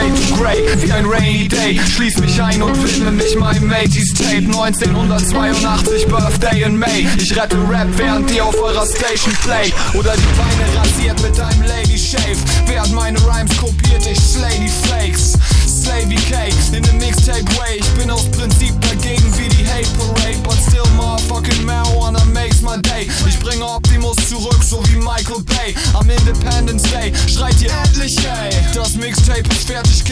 fade to grey, wie ein rainy day. Schließ mich ein und widme mich meinem 80s Tape. 1982 Birthday in May. Ich rette Rap, während ihr auf eurer Station play. Oder die Beine rasiert mit einem Lady Shave. Während meine Rhymes kopiert, ich slay die Fakes. Slay Slavy Cake in a mixtape way. Ich bin aus Prinzip dagegen wie die Hate Parade, but still motherfucking marijuana makes my day. Ich bringe Optimus zurück, so wie Michael Bay. Am Independence Day schreit das Mixtape ist fertig,